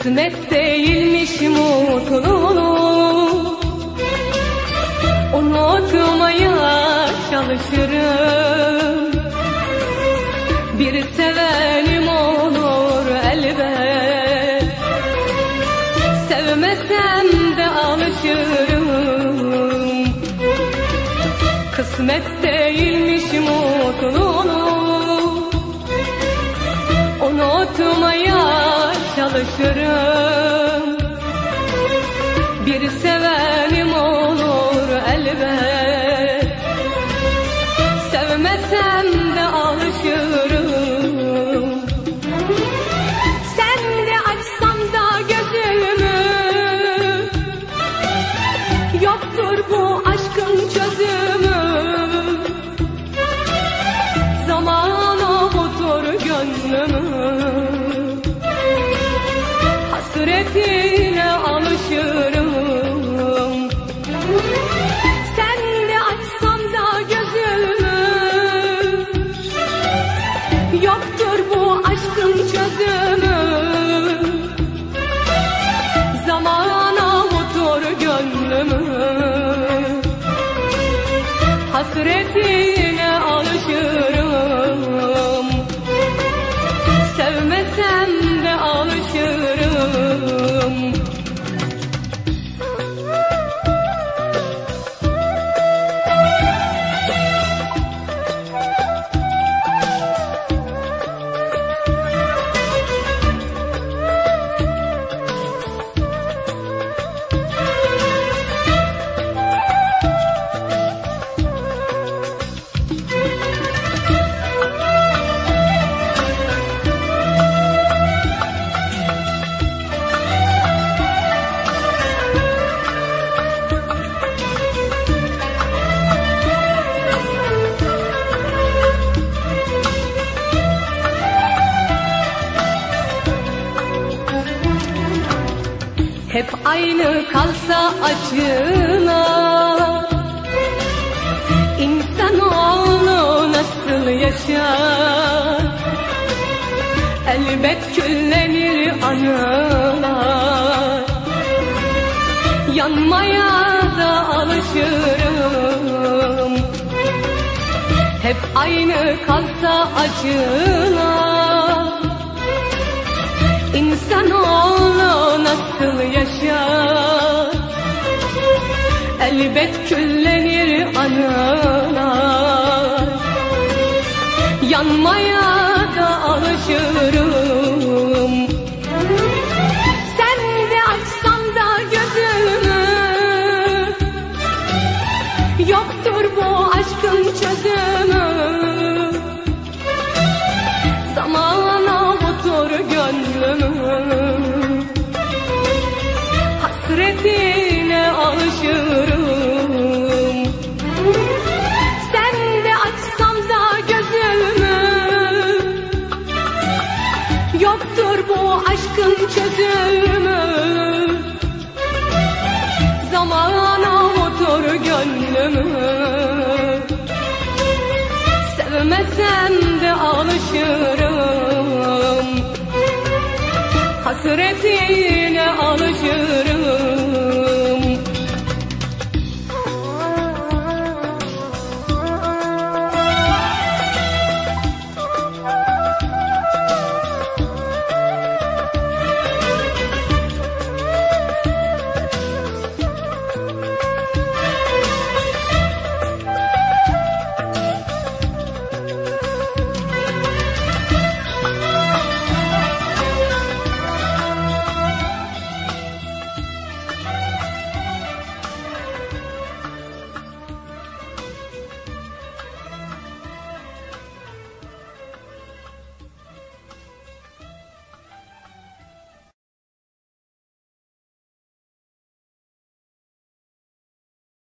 Kısmet değilmiş mutluluk Unutmaya çalışırım. Bir sevenim olur elbet. Sevmesem de alışırım. Kısmet değilmiş mutluluk Unutmaya çalışırım Hasretine Hep aynı kalsa acılar İnsanoğlu nasıl yaşar? Elbet küllenir anılar. Yanmaya da alışırım. Hep aynı kalsa acılar İnsanoğlu nasıl yaşar? Elbet küllenir anılar. Yanmaya da alışırım. Sen de açsam da gözümü. Yoktur bu aşkın çözümü Alışırım Sen de açsam da gözümü. Yoktur bu aşkın çözümü. Zaman avutur gönlümü. Sevmesem de alışırım. Hasretine alışırım